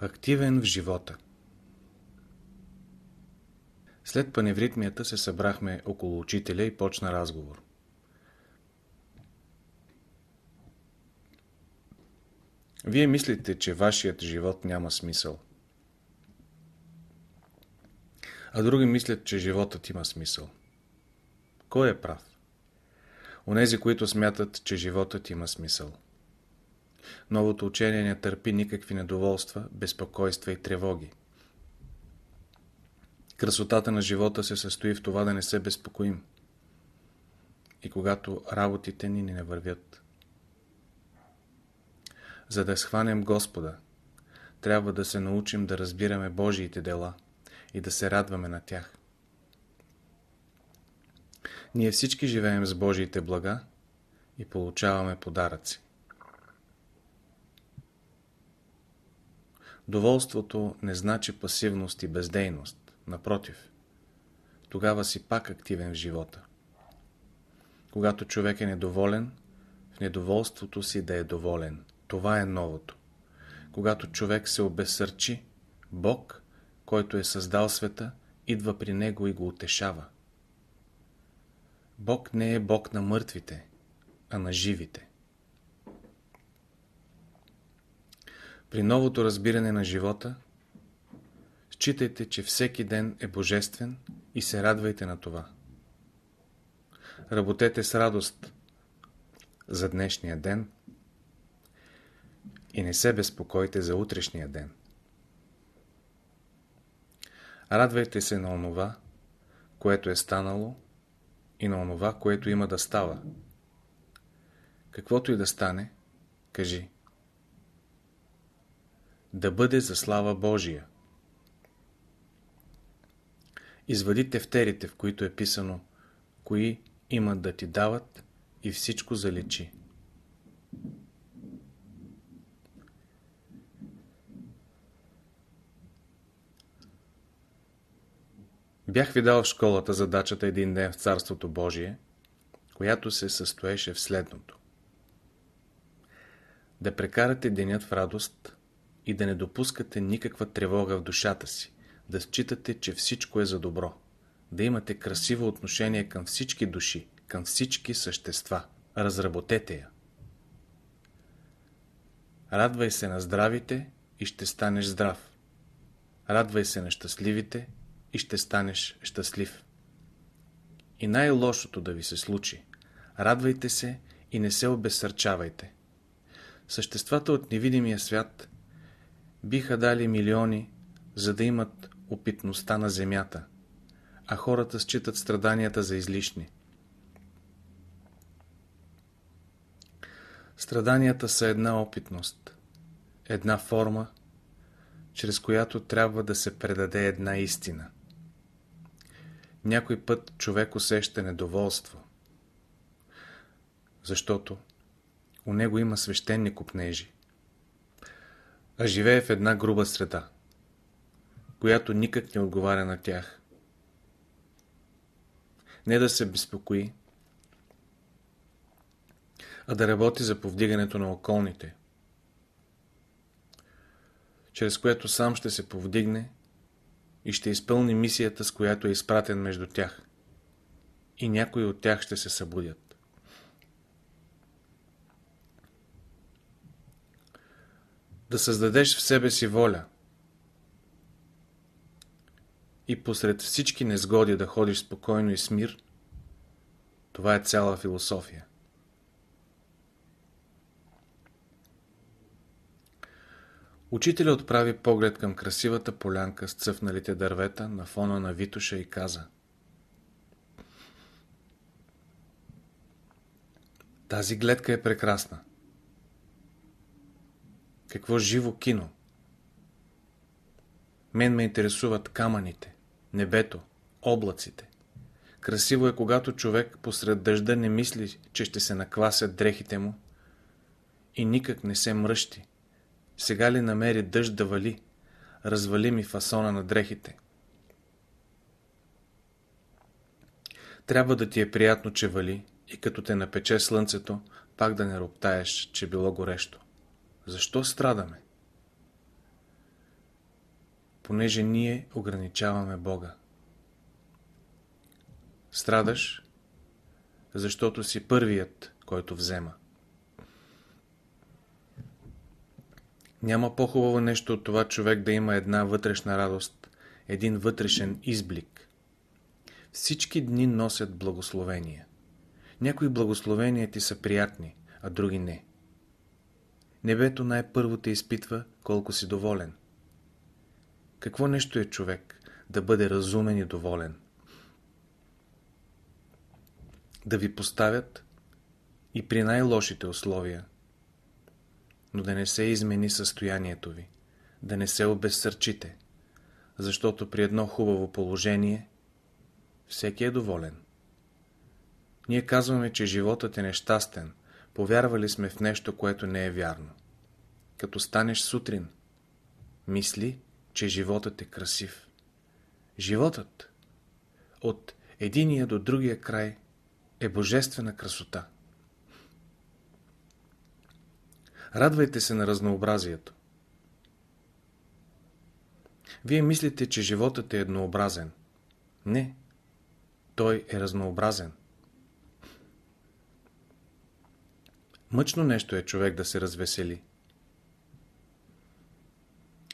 Активен в живота След паневритмията се събрахме около учителя и почна разговор. Вие мислите, че вашият живот няма смисъл. А други мислят, че животът има смисъл. Кой е прав? Онези, които смятат, че животът има смисъл. Новото учение не търпи никакви недоволства, безпокойства и тревоги. Красотата на живота се състои в това да не се безпокоим. И когато работите ни не вървят. За да схванем Господа, трябва да се научим да разбираме Божиите дела и да се радваме на тях. Ние всички живеем с Божиите блага и получаваме подаръци. Доволството не значи пасивност и бездейност. Напротив, тогава си пак активен в живота. Когато човек е недоволен, в недоволството си да е доволен. Това е новото. Когато човек се обесърчи, Бог, който е създал света, идва при него и го утешава. Бог не е Бог на мъртвите, а на живите. При новото разбиране на живота, считайте, че всеки ден е божествен и се радвайте на това. Работете с радост за днешния ден и не се безпокойте за утрешния ден. Радвайте се на онова, което е станало и на онова, което има да става. Каквото и да стане, кажи. Да бъде за слава Божия. Извади тефтерите, в които е писано, кои имат да ти дават и всичко залечи. Бях ви дал в школата задачата един ден в Царството Божие, която се състоеше в следното. Да прекарате денят в радост и да не допускате никаква тревога в душата си, да считате, че всичко е за добро, да имате красиво отношение към всички души, към всички същества. Разработете я. Радвай се на здравите и ще станеш здрав. Радвай се на щастливите и ще станеш щастлив. И най-лошото да ви се случи. Радвайте се и не се обезсърчавайте. Съществата от невидимия свят биха дали милиони, за да имат опитността на земята, а хората считат страданията за излишни. Страданията са една опитност, една форма, чрез която трябва да се предаде една истина. Някой път човек усеща недоволство, защото у него има свещени купнежи, а живее в една груба среда, която никак не отговаря на тях. Не да се безпокои, а да работи за повдигането на околните, чрез което сам ще се повдигне и ще изпълни мисията, с която е изпратен между тях. И някои от тях ще се събудят. Да създадеш в себе си воля и посред всички незгоди да ходиш спокойно и с мир, това е цяла философия. Учителя отправи поглед към красивата полянка с цъфналите дървета на фона на Витуша и каза Тази гледка е прекрасна. Какво живо кино! Мен ме интересуват камъните, небето, облаците. Красиво е, когато човек посред дъжда не мисли, че ще се наквасят дрехите му и никак не се мръщи сега ли намери дъжд да вали? Развали ми фасона на дрехите. Трябва да ти е приятно, че вали и като те напече слънцето, пак да не роптаеш, че било горещо. Защо страдаме? понеже ние ограничаваме Бога. Страдаш, защото си първият, който взема. Няма по-хубаво нещо от това човек да има една вътрешна радост, един вътрешен изблик. Всички дни носят благословения. Някои благословения ти са приятни, а други не. Небето най-първо те изпитва колко си доволен. Какво нещо е човек да бъде разумен и доволен? Да ви поставят и при най-лошите условия, но да не се измени състоянието ви, да не се обезсърчите, защото при едно хубаво положение всеки е доволен. Ние казваме, че животът е нещастен, повярвали сме в нещо, което не е вярно. Като станеш сутрин, мисли, че животът е красив. Животът от единия до другия край е божествена красота. Радвайте се на разнообразието. Вие мислите, че животът е еднообразен. Не, той е разнообразен. Мъчно нещо е човек да се развесели.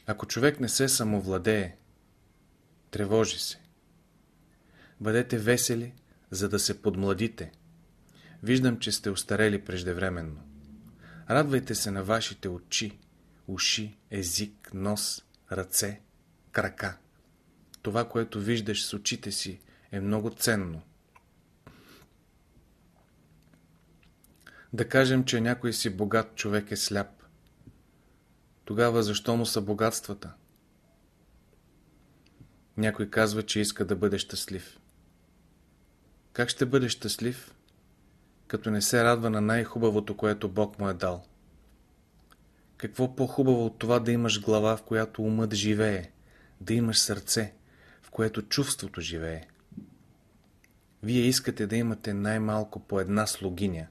Ако човек не се самовладее, тревожи се. Бъдете весели, за да се подмладите. Виждам, че сте устарели преждевременно. Радвайте се на вашите очи, уши, език, нос, ръце, крака. Това, което виждаш с очите си, е много ценно. Да кажем, че някой си богат човек е сляп. Тогава защо му са богатствата? Някой казва, че иска да бъде щастлив. Как ще бъде щастлив, като не се радва на най-хубавото, което Бог му е дал? Какво по-хубаво от това да имаш глава, в която умът живее, да имаш сърце, в което чувството живее? Вие искате да имате най-малко по една слугиня,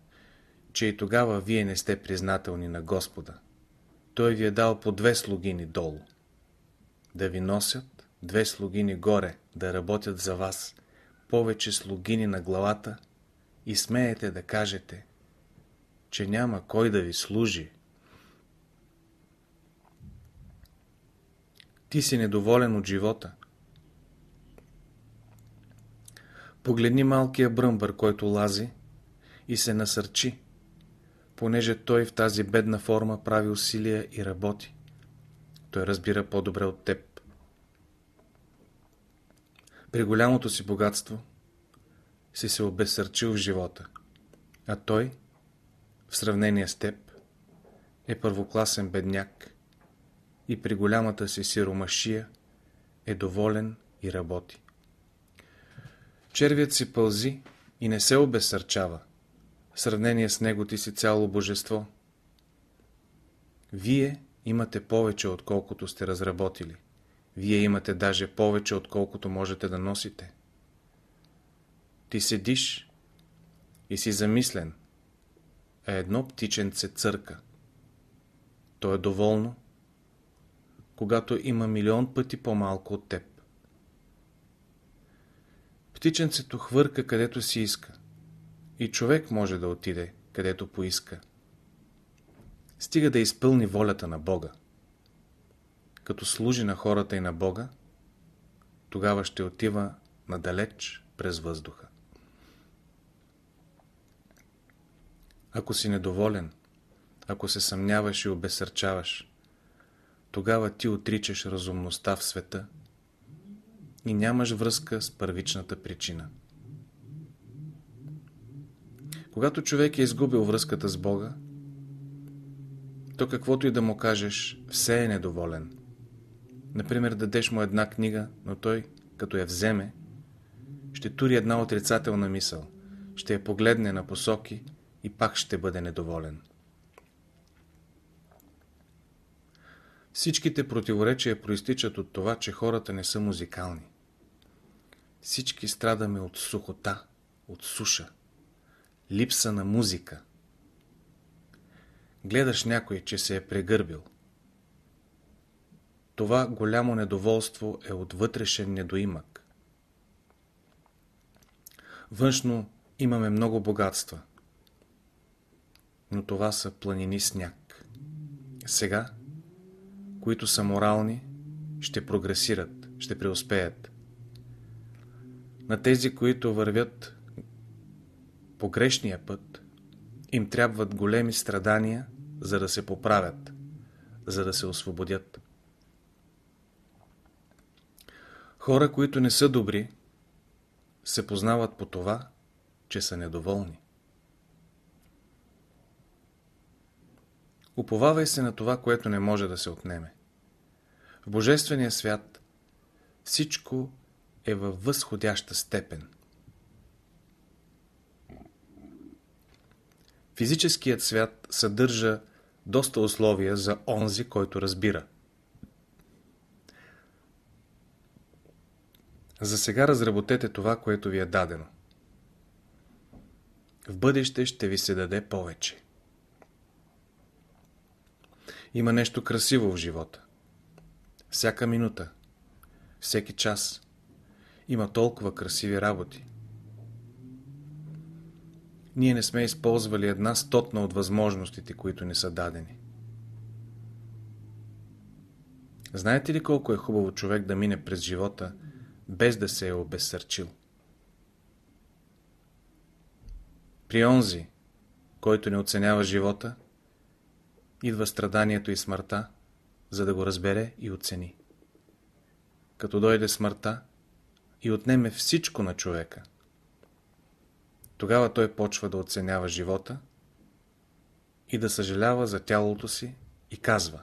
че и тогава вие не сте признателни на Господа. Той ви е дал по две слугини долу. Да ви носят две слугини горе, да работят за вас, повече слугини на главата и смеете да кажете, че няма кой да ви служи. Ти си недоволен от живота. Погледни малкия бръмбър, който лази и се насърчи, понеже той в тази бедна форма прави усилия и работи. Той разбира по-добре от теб. При голямото си богатство си се обесърчил в живота, а той, в сравнение с теб, е първокласен бедняк и при голямата си сиромашия е доволен и работи. Червият си пълзи и не се обесърчава, в сравнение с него ти си цяло божество. Вие имате повече, отколкото сте разработили. Вие имате даже повече, отколкото можете да носите. Ти седиш и си замислен, а едно птиченце църка. То е доволно, когато има милион пъти по-малко от теб. Птиченцето хвърка където си иска. И човек може да отиде, където поиска. Стига да изпълни волята на Бога. Като служи на хората и на Бога, тогава ще отива надалеч през въздуха. Ако си недоволен, ако се съмняваш и обесърчаваш, тогава ти отричаш разумността в света и нямаш връзка с първичната причина. Когато човек е изгубил връзката с Бога, то каквото и да му кажеш, все е недоволен. Например, дадеш му една книга, но той, като я вземе, ще тури една отрицателна мисъл, ще я погледне на посоки и пак ще бъде недоволен. Всичките противоречия проистичат от това, че хората не са музикални. Всички страдаме от сухота, от суша липса на музика. Гледаш някой, че се е прегърбил. това голямо недоволство е от вътрешен недоимък. Външно имаме много богатства, но това са планини сняг. Сега, които са морални, ще прогресират, ще преуспеят. На тези, които вървят по грешния път, им трябват големи страдания, за да се поправят, за да се освободят. Хора, които не са добри, се познават по това, че са недоволни. Уповавай се на това, което не може да се отнеме. В Божествения свят всичко е във възходяща степен. Физическият свят съдържа доста условия за онзи, който разбира. За сега разработете това, което ви е дадено. В бъдеще ще ви се даде повече. Има нещо красиво в живота. Всяка минута, всеки час има толкова красиви работи. Ние не сме използвали една стотна от възможностите, които ни са дадени. Знаете ли колко е хубаво човек да мине през живота, без да се е обезсърчил? При онзи, който не оценява живота, идва страданието и смъртта, за да го разбере и оцени. Като дойде смъртта и отнеме всичко на човека, тогава той почва да оценява живота и да съжалява за тялото си и казва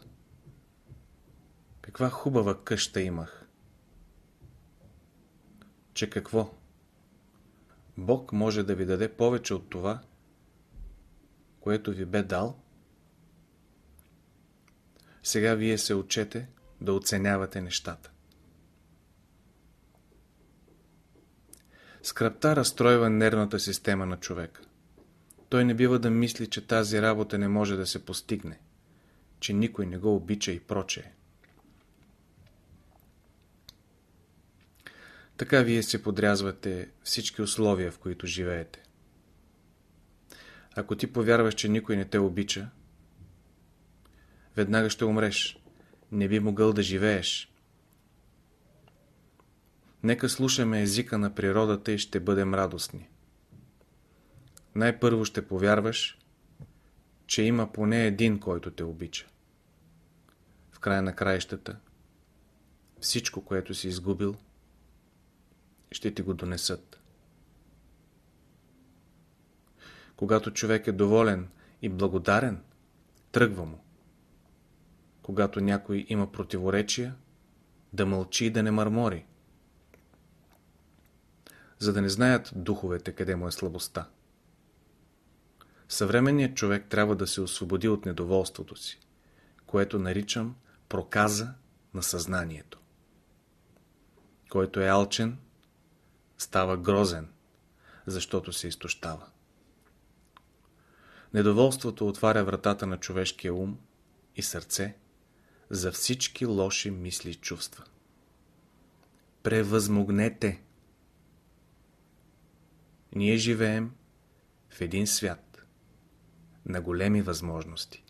Каква хубава къща имах! Че какво? Бог може да ви даде повече от това, което ви бе дал? Сега вие се учете да оценявате нещата. Скръпта разстройва нервната система на човека. Той не бива да мисли, че тази работа не може да се постигне, че никой не го обича и прочее. Така вие се подрязвате всички условия, в които живеете. Ако ти повярваш, че никой не те обича, веднага ще умреш. Не би могъл да живееш. Нека слушаме езика на природата и ще бъдем радостни. Най-първо ще повярваш, че има поне един, който те обича. В края на краищата, всичко, което си изгубил, ще ти го донесат. Когато човек е доволен и благодарен, тръгва му. Когато някой има противоречия, да мълчи и да не мърмори, за да не знаят духовете къде му е слабостта. Съвременният човек трябва да се освободи от недоволството си, което наричам проказа на съзнанието. Който е алчен, става грозен, защото се изтощава. Недоволството отваря вратата на човешкия ум и сърце за всички лоши мисли и чувства. Превъзмогнете! Ние живеем в един свят на големи възможности.